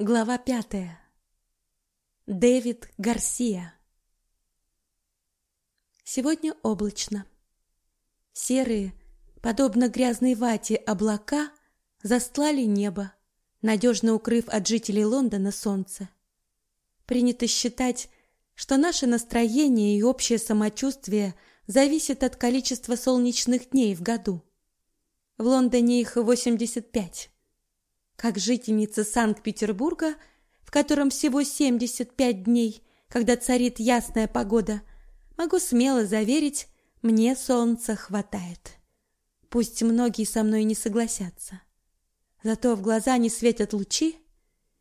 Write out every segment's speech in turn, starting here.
Глава пятая. Дэвид Гарсия. Сегодня облачно. Серые, подобно грязной вате, облака застлали небо, надежно укрыв от жителей Лондона солнце. Принято считать, что наше настроение и общее самочувствие зависит от количества солнечных дней в году. В Лондоне их 85. Как жительница Санкт-Петербурга, в котором всего 75 дней, когда царит ясная погода, могу смело заверить, мне солнца хватает. Пусть многие со мной не согласятся. Зато в глаза не светят лучи,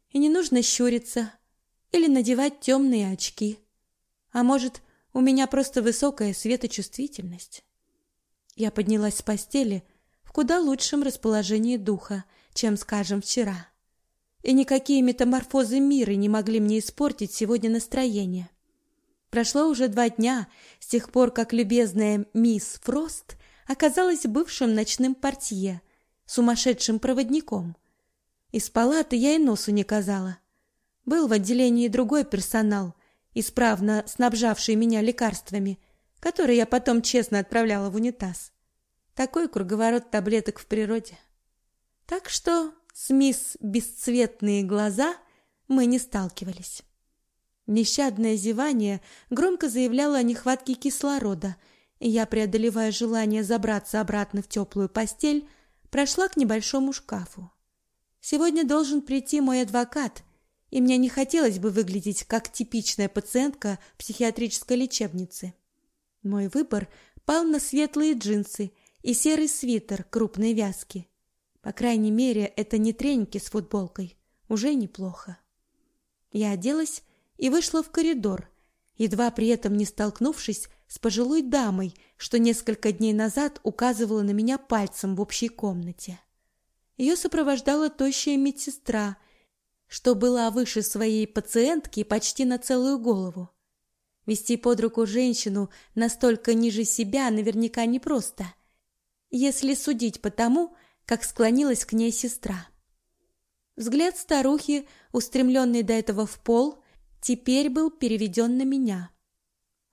и не нужно щуриться или надевать темные очки. А может, у меня просто высокая светочувствительность. Я поднялась с постели в куда лучшем расположении духа чем, скажем, вчера. И никакие метаморфозы мира не могли мне испортить сегодня настроение. Прошло уже два дня с тех пор, как любезная мисс Фрост оказалась бывшим ночным портье, сумасшедшим проводником. Из палаты я и носу не казала. Был в отделении другой персонал, исправно снабжавший меня лекарствами, которые я потом честно отправляла в унитаз. Такой круговорот таблеток в природе. Так что с мисс Бесцветные глаза мы не сталкивались. Нещадное зевание громко заявляло о нехватке кислорода, и я, преодолевая желание забраться обратно в теплую постель, прошла к небольшому шкафу. Сегодня должен прийти мой адвокат, и мне не хотелось бы выглядеть как типичная пациентка психиатрической лечебницы. Мой выбор пал на светлые джинсы и серый свитер крупной вязки. По крайней мере, это не треники с футболкой. Уже неплохо. Я оделась и вышла в коридор, едва при этом не столкнувшись с пожилой дамой, что несколько дней назад указывала на меня пальцем в общей комнате. Ее сопровождала тощая медсестра, что была выше своей пациентки почти на целую голову. Вести под руку женщину настолько ниже себя наверняка непросто, если судить по тому, как склонилась к ней сестра. Взгляд старухи, устремленный до этого в пол, теперь был переведен на меня.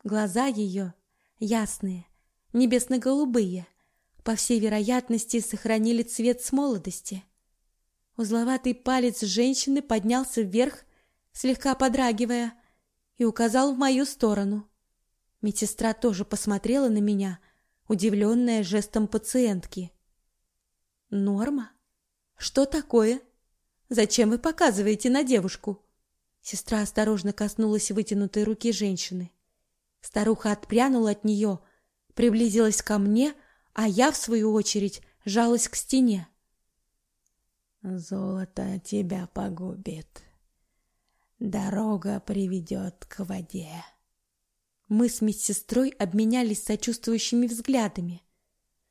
Глаза ее ясные, небесно-голубые, по всей вероятности, сохранили цвет с молодости. Узловатый палец женщины поднялся вверх, слегка подрагивая, и указал в мою сторону. Медсестра тоже посмотрела на меня, удивленная жестом пациентки. Норма? Что такое? Зачем вы показываете на девушку? Сестра осторожно коснулась вытянутой руки женщины. Старуха отпрянула от нее, приблизилась ко мне, а я, в свою очередь, жалась к стене. Золото тебя погубит. Дорога приведет к воде. Мы с медсестрой обменялись сочувствующими взглядами.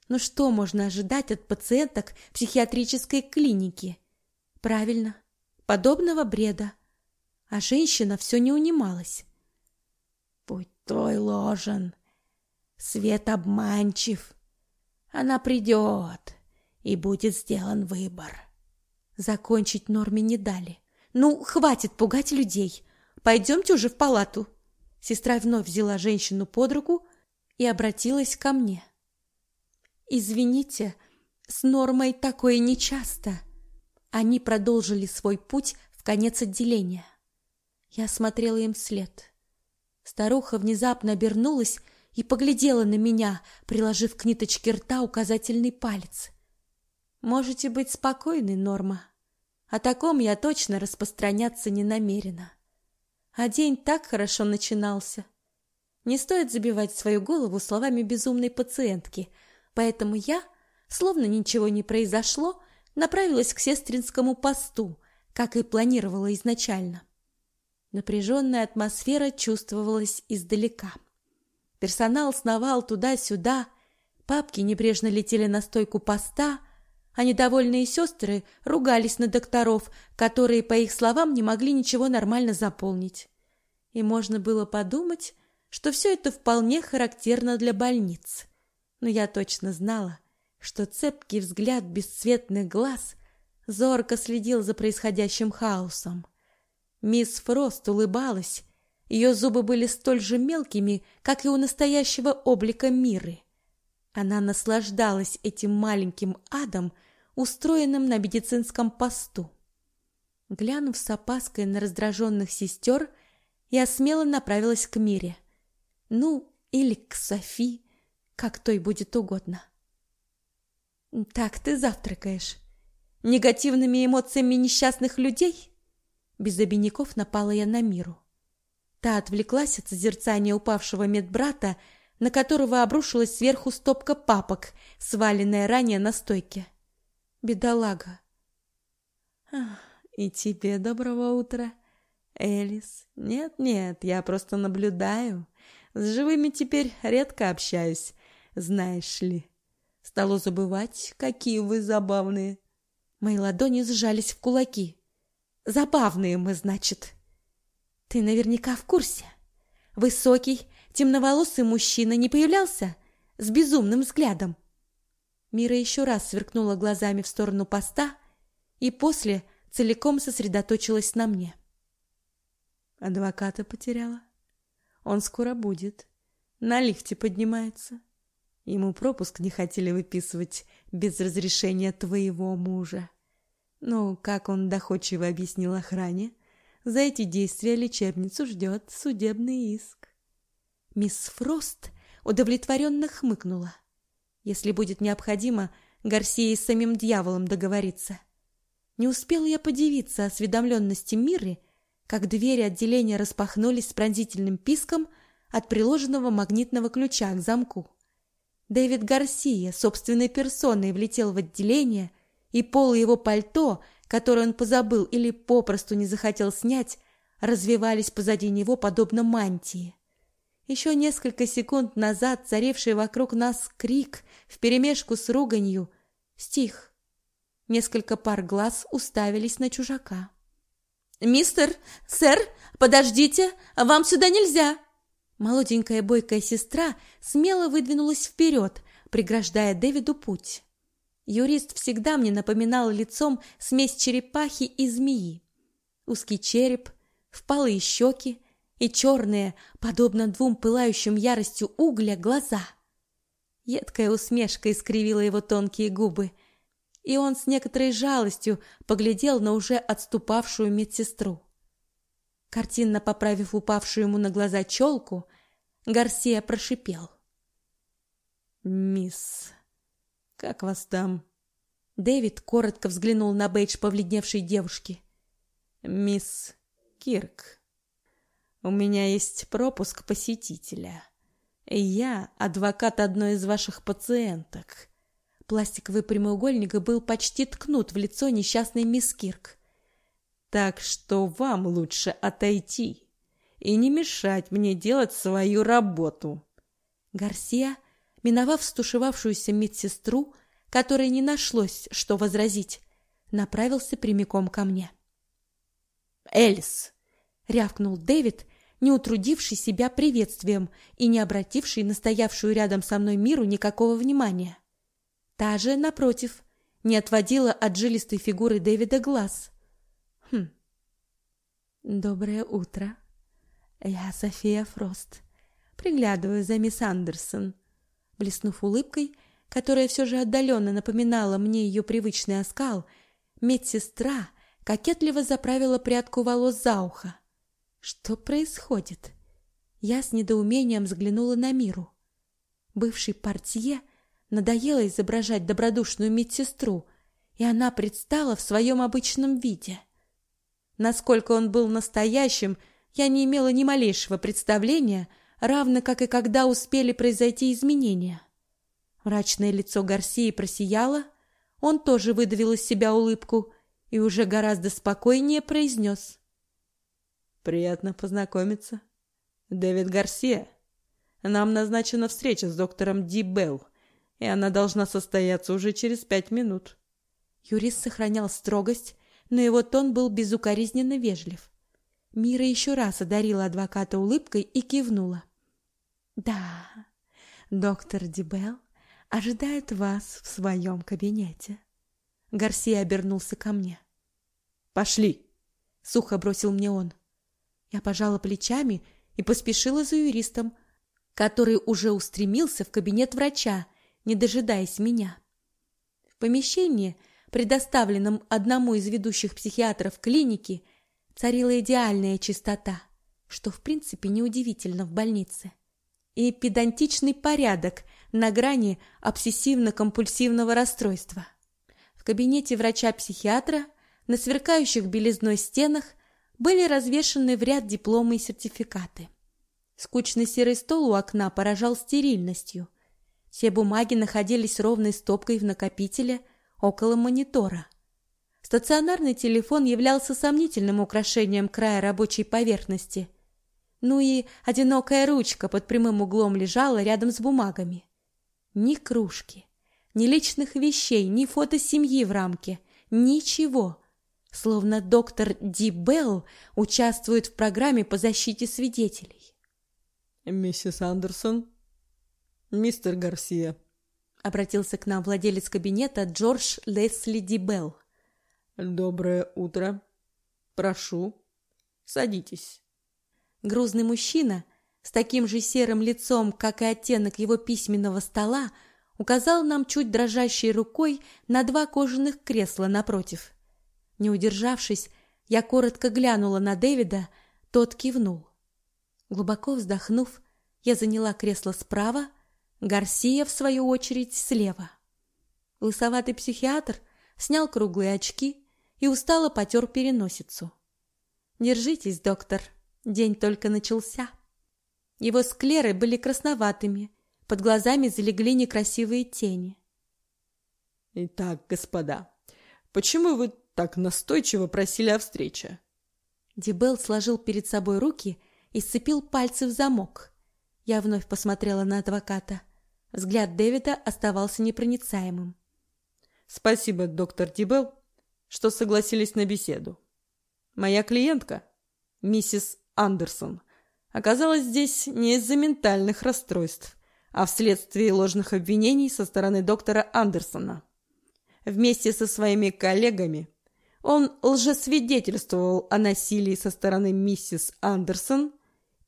Но что можно ожидать от пациенток психиатрической клиники? Правильно, подобного бреда. А женщина все не унималась. Путь твой ложен, свет обманчив. Она придет, и будет сделан выбор. Закончить норме не дали. Ну, хватит пугать людей. Пойдемте уже в палату. Сестра вновь взяла женщину под руку и обратилась ко мне. Извините, с Нормой такое нечасто. Они продолжили свой путь в конец отделения. Я смотрела им вслед. Старуха внезапно обернулась и поглядела на меня, приложив к ниточке рта указательный палец. Можете быть спокойны, Норма. О таком я точно распространяться не намерена. А день так хорошо начинался. Не стоит забивать свою голову словами безумной пациентки — Поэтому я, словно ничего не произошло, направилась к сестринскому посту, как и планировала изначально. Напряженная атмосфера чувствовалась издалека. Персонал сновал туда-сюда, папки небрежно летели на стойку поста, а недовольные сестры ругались на докторов, которые, по их словам, не могли ничего нормально заполнить. И можно было подумать, что все это вполне характерно для больниц но я точно знала, что цепкий взгляд бесцветных глаз зорко следил за происходящим хаосом. Мисс Фрост улыбалась, ее зубы были столь же мелкими, как и у настоящего облика Миры. Она наслаждалась этим маленьким адом, устроенным на медицинском посту. Глянув с опаской на раздраженных сестер, я смело направилась к Мире. Ну, или к Софи, как той будет угодно. «Так ты завтракаешь. Негативными эмоциями несчастных людей?» Без обиняков напала я на Миру. Та отвлеклась от созерцания упавшего медбрата, на которого обрушилась сверху стопка папок, сваленная ранее на стойке. Бедолага. И тебе доброго утра, Элис. Нет-нет, я просто наблюдаю. С живыми теперь редко общаюсь, знаешь ли. Стало забывать, какие вы забавные. Мои ладони сжались в кулаки. Забавные мы, значит. Ты наверняка в курсе. Высокий, темноволосый мужчина не появлялся с безумным взглядом. Мира еще раз сверкнула глазами в сторону поста и после целиком сосредоточилась на мне. Адвоката потеряла. Он скоро будет. На лифте поднимается. Ему пропуск не хотели выписывать без разрешения твоего мужа. Но, как он доходчиво объяснил охране, за эти действия лечебницу ждет судебный иск. Мисс Фрост удовлетворенно хмыкнула. Если будет необходимо, Гарсия с самим дьяволом договориться. Не успела я подивиться осведомленности Миры, как двери отделения распахнулись с пронзительным писком от приложенного магнитного ключа к замку. Дэвид Гарсия собственной персоной влетел в отделение, и полы его пальто, которое он позабыл или попросту не захотел снять, развивались позади него подобно мантии. Еще несколько секунд назад царивший вокруг нас крик вперемешку с руганью стих. Несколько пар глаз уставились на чужака. «Мистер, сэр, подождите, вам сюда нельзя!» Молоденькая бойкая сестра смело выдвинулась вперед, преграждая Дэвиду путь. Юрист всегда мне напоминал лицом смесь черепахи и змеи. Узкий череп, впалые щеки, и черные, подобно двум пылающим яростью угля, глаза. Едкая усмешка искривила его тонкие губы, и он с некоторой жалостью поглядел на уже отступавшую медсестру. Картинно поправив упавшую ему на глаза челку, Гарсия прошипел. «Мисс, как вас там?» Дэвид коротко взглянул на бейдж повледневшей девушки. «Мисс Кирк, у меня есть пропуск посетителя. Я адвокат одной из ваших пациенток. Пластиковый прямоугольник был почти ткнут в лицо несчастной мисс Кирк. Так что вам лучше отойти и не мешать мне делать свою работу. Гарсия, миновав стушевавшуюся медсестру, которой не нашлось, что возразить, направился прямиком ко мне. «Эльс!» — рявкнул Дэвид, не утрудивший себя приветствием и не обративший на стоявшую рядом со мной миру никакого внимания. Та же, напротив, не отводила от жилистой фигуры Дэвида глаз. Доброе утро. Я София Фрост. Приглядываю за мисс Андерсон. Блеснув улыбкой, которая все же отдаленно напоминала мне ее привычный оскал, медсестра кокетливо заправила прядку волос за ухо. Что происходит? Я с недоумением взглянула на Миру. Бывший портье надоело изображать добродушную медсестру, и она предстала в своем обычном виде. Насколько он был настоящим, я не имела ни малейшего представления, равно как и когда успели произойти изменения. Мрачное лицо Гарсии просияло, он тоже выдавил из себя улыбку и уже гораздо спокойнее произнес. Приятно познакомиться. Дэвид Гарсия. Нам назначена встреча с доктором Ди Белл, и она должна состояться уже через пять минут. Юрист сохранял строгость, но его тон был безукоризненно вежлив. Мира еще раз одарила адвоката улыбкой и кивнула. «Да, доктор Дибел ожидает вас в своем кабинете. Гарсия обернулся ко мне. «Пошли!» — сухо бросил мне он. Я пожала плечами и поспешила за юристом, который уже устремился в кабинет врача, не дожидаясь меня. В помещении, предоставленном одному из ведущих психиатров клиники, царила идеальная чистота, что в принципе неудивительно в больнице, и педантичный порядок на грани обсессивно-компульсивного расстройства. В кабинете врача-психиатра на сверкающих белизной стенах были развешаны в ряд дипломы и сертификаты. Скучный серый стол у окна поражал стерильностью. Все бумаги находились ровной стопкой в накопителе около монитора. Стационарный телефон являлся сомнительным украшением края рабочей поверхности. Ну и одинокая ручка под прямым углом лежала рядом с бумагами. Ни кружки, ни личных вещей, ни фото семьи в рамке, ничего. Словно доктор Ди Белл участвует в программе по защите свидетелей. «Миссис Андерсон, мистер Гарсия», — обратился к нам владелец кабинета Джордж Лесли Ди Белл. «Доброе утро. Прошу, садитесь». Грузный мужчина с таким же серым лицом, как и оттенок его письменного стола, указал нам чуть дрожащей рукой на два кожаных кресла напротив. Не удержавшись, я коротко глянула на Дэвида, тот кивнул. Глубоко вздохнув, я заняла кресло справа, Гарсия, в свою очередь, слева. Лысоватый психиатр снял круглые очки и устало потер переносицу. «Держитесь, доктор, день только начался». Его склеры были красноватыми, под глазами залегли некрасивые тени. «Итак, господа, почему вы так настойчиво просили о встрече?» Дибел сложил перед собой руки и сцепил пальцы в замок. Я вновь посмотрела на адвоката. Взгляд Дэвида оставался непроницаемым. «Спасибо, доктор Дибел, что согласились на беседу. Моя клиентка, миссис Андерсон, оказалась здесь не из-за ментальных расстройств, а вследствие ложных обвинений со стороны доктора Андерсона. Вместе со своими коллегами он лжесвидетельствовал о насилии со стороны миссис Андерсон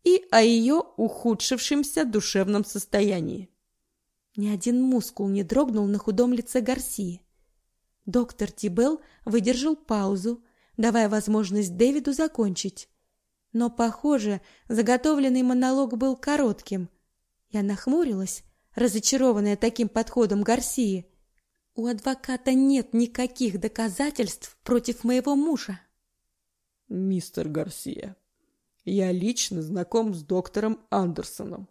и о ее ухудшившемся душевном состоянии. Ни один мускул не дрогнул на худом лице Гарсии. Доктор Тибел выдержал паузу, давая возможность Дэвиду закончить. Но, похоже, заготовленный монолог был коротким. Я нахмурилась, разочарованная таким подходом Гарсии. У адвоката нет никаких доказательств против моего мужа. Мистер Гарсия, я лично знаком с доктором Андерсоном.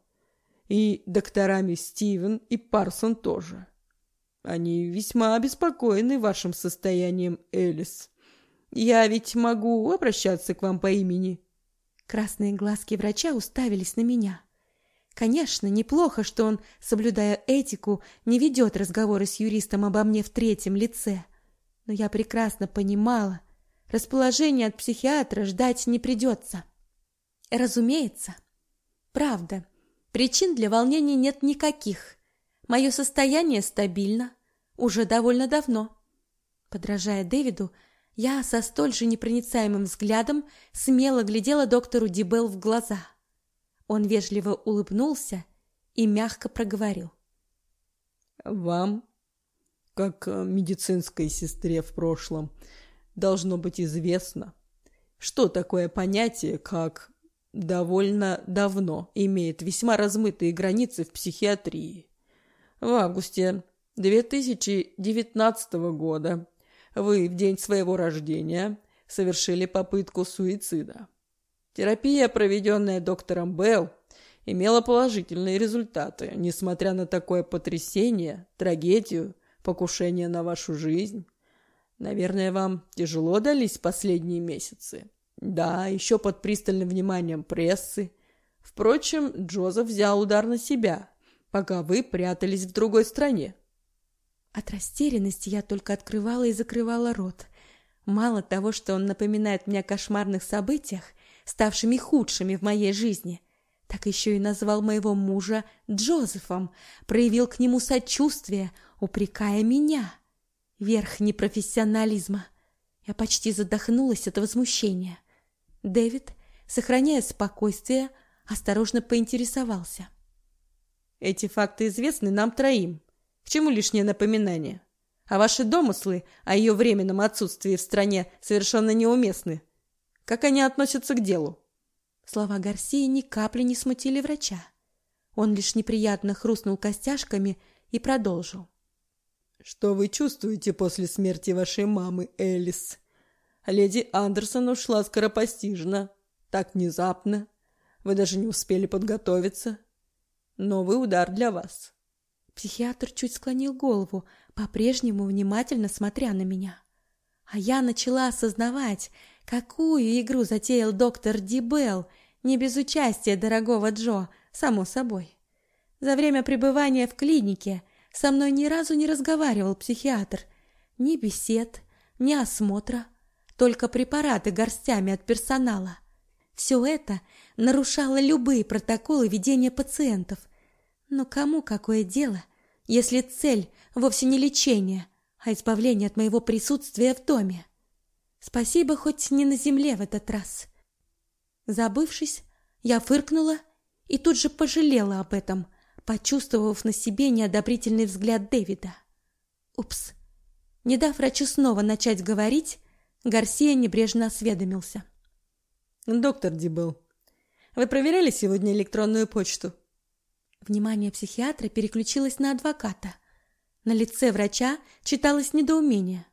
И докторами Стивен и Парсон тоже. Они весьма обеспокоены вашим состоянием, Элис. Я ведь могу обращаться к вам по имени?» Красные глазки врача уставились на меня. Конечно, неплохо, что он, соблюдая этику, не ведет разговоры с юристом обо мне в третьем лице. Но я прекрасно понимала, расположение от психиатра ждать не придется. Разумеется. Правда, причин для волнений нет никаких. Мое состояние стабильно, уже довольно давно. Подражая Дэвиду, я со столь же непроницаемым взглядом смело глядела доктору Дибел в глаза. Он вежливо улыбнулся и мягко проговорил. «Вам, как медицинской сестре в прошлом, должно быть известно, что такое понятие, как довольно давно имеет весьма размытые границы в психиатрии. В августе 2019 года вы в день своего рождения совершили попытку суицида. Терапия, проведенная доктором Белл, имела положительные результаты, несмотря на такое потрясение, трагедию, покушение на вашу жизнь. Наверное, вам тяжело дались последние месяцы. Да, еще под пристальным вниманием прессы. Впрочем, Джозеф взял удар на себя, пока вы прятались в другой стране. От растерянности я только открывала и закрывала рот. Мало того, что он напоминает мне о кошмарных событиях, ставшими худшими в моей жизни, так еще и назвал моего мужа Джозефом, проявил к нему сочувствие, упрекая меня. Верх непрофессионализма. Я почти задохнулась от возмущения. Дэвид, сохраняя спокойствие, осторожно поинтересовался. Эти факты известны нам троим. К чему лишнее напоминание? А ваши домыслы о ее временном отсутствии в стране совершенно неуместны. Как они относятся к делу? Слова Гарсии ни капли не смутили врача. Он лишь неприятно хрустнул костяшками и продолжил. «Что вы чувствуете после смерти вашей мамы, Элис? Леди Андерсон ушла скоропостижно, так внезапно. Вы даже не успели подготовиться. Новый удар для вас». Психиатр чуть склонил голову, по-прежнему внимательно смотря на меня. А я начала осознавать, какую игру затеял доктор Дибелл, не без участия дорогого Джо, само собой. За время пребывания в клинике со мной ни разу не разговаривал психиатр. Ни бесед, ни осмотра, только препараты горстями от персонала. Все это нарушало любые протоколы ведения пациентов. Но кому какое дело, если цель вовсе не лечение, а избавление от моего присутствия в доме? Спасибо, хоть не на земле в этот раз. Забывшись, я фыркнула и тут же пожалела об этом, почувствовав на себе неодобрительный взгляд Дэвида. Упс. Не дав врачу снова начать говорить, Гарсия небрежно осведомился. «Доктор Дибл, вы проверяли сегодня электронную почту?» Внимание психиатра переключилось на адвоката. На лице врача читалось недоумение.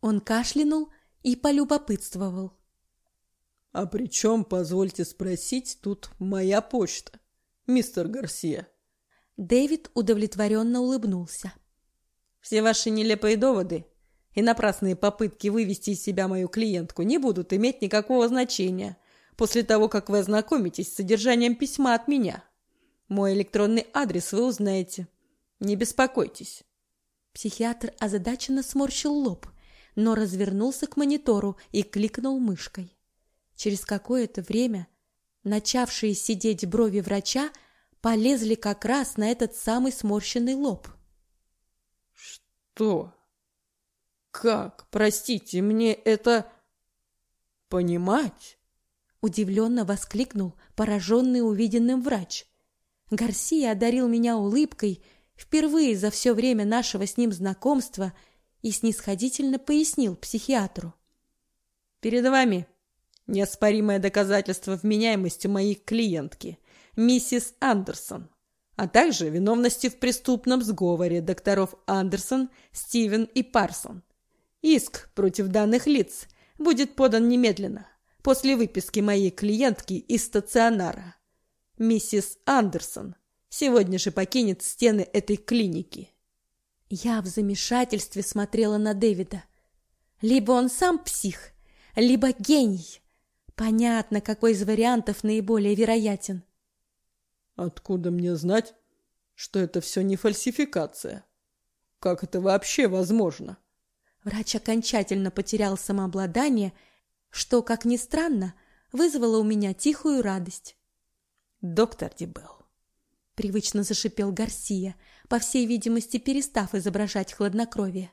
Он кашлянул и полюбопытствовал. «А при чем, позвольте спросить, тут моя почта, мистер Гарсия?» Дэвид удовлетворенно улыбнулся. «Все ваши нелепые доводы и напрасные попытки вывести из себя мою клиентку не будут иметь никакого значения после того, как вы ознакомитесь с содержанием письма от меня. Мой электронный адрес вы узнаете. Не беспокойтесь». Психиатр озадаченно сморщил лоб, но развернулся к монитору и кликнул мышкой. Через какое-то время начавшие сидеть брови врача полезли как раз на этот самый сморщенный лоб. «Что? Как? Простите, мне это... понимать?» Удивленно воскликнул пораженный увиденным врач. Гарсия одарил меня улыбкой впервые за все время нашего с ним знакомства и снисходительно пояснил психиатру. «Перед вами неоспоримое доказательство вменяемости моей клиентки, миссис Андерсон, а также виновности в преступном сговоре докторов Андерсон, Стивен и Парсон. Иск против данных лиц будет подан немедленно, после выписки моей клиентки из стационара. Миссис Андерсон сегодня же покинет стены этой клиники. Я в замешательстве смотрела на Дэвида. Либо он сам псих, либо гений. Понятно, какой из вариантов наиболее вероятен. Откуда мне знать, что это все не фальсификация? Как это вообще возможно? Врач окончательно потерял самообладание, что, как ни странно, вызвало у меня тихую радость. «Доктор Дибелл», — привычно зашипел Гарсия, по всей видимости, перестав изображать хладнокровие.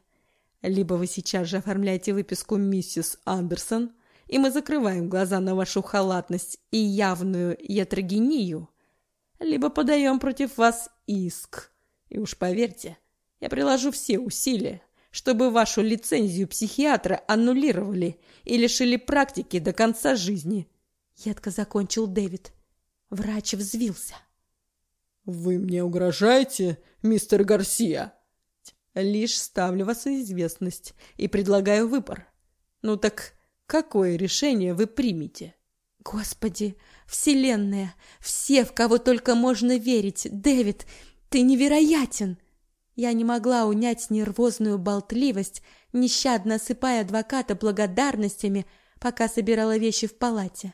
«Либо вы сейчас же оформляете выписку миссис Андерсон, и мы закрываем глаза на вашу халатность и явную ятрогению, либо подаем против вас иск. И уж поверьте, я приложу все усилия, чтобы вашу лицензию психиатра аннулировали и лишили практики до конца жизни». Едко закончил Дэвид. Врач взвился. «Вы мне угрожаете, мистер Гарсия?» «Лишь ставлю вас в известность и предлагаю выбор. Ну так какое решение вы примете?» «Господи, Вселенная, все, в кого только можно верить! Дэвид, ты невероятен!» Я не могла унять нервозную болтливость, нещадно осыпая адвоката благодарностями, пока собирала вещи в палате.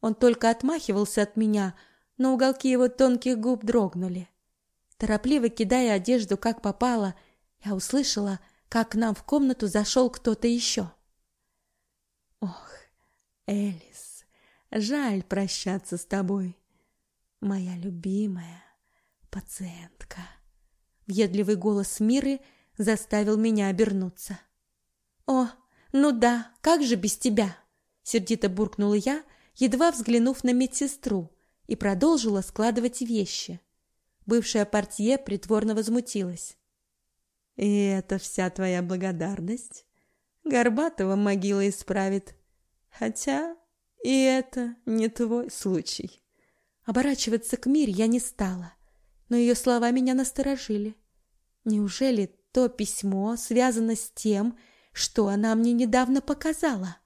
Он только отмахивался от меня, но уголки его тонких губ дрогнули. Торопливо кидая одежду, как попало, я услышала, как к нам в комнату зашел кто-то еще. Ох, Элис, жаль прощаться с тобой, моя любимая пациентка. Въедливый голос Миры заставил меня обернуться. «О, ну да, как же без тебя?» — сердито буркнула я, едва взглянув на медсестру, и продолжила складывать вещи. Бывшая портье притворно возмутилась. «И это вся твоя благодарность? Горбатого могила исправит. Хотя и это не твой случай». Оборачиваться к Мире я не стала, но ее слова меня насторожили. Неужели то письмо связано с тем, что она мне недавно показала?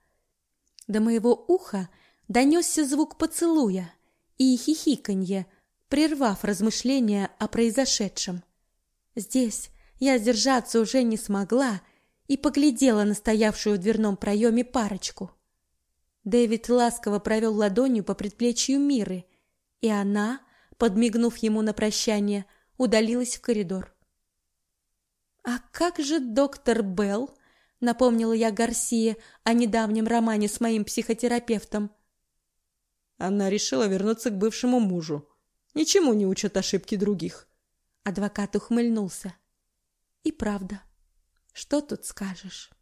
До моего уха донесся звук поцелуя и хихиканье, прервав размышления о произошедшем. Здесь я сдержаться уже не смогла и поглядела на стоявшую в дверном проеме парочку. Дэвид ласково провел ладонью по предплечью Миры, и она, подмигнув ему на прощание, удалилась в коридор. «А как же доктор Белл?» — напомнила я Гарсии о недавнем романе с моим психотерапевтом. Она решила вернуться к бывшему мужу. Ничему не учат ошибки других. Адвокат ухмыльнулся. «И правда, что тут скажешь?»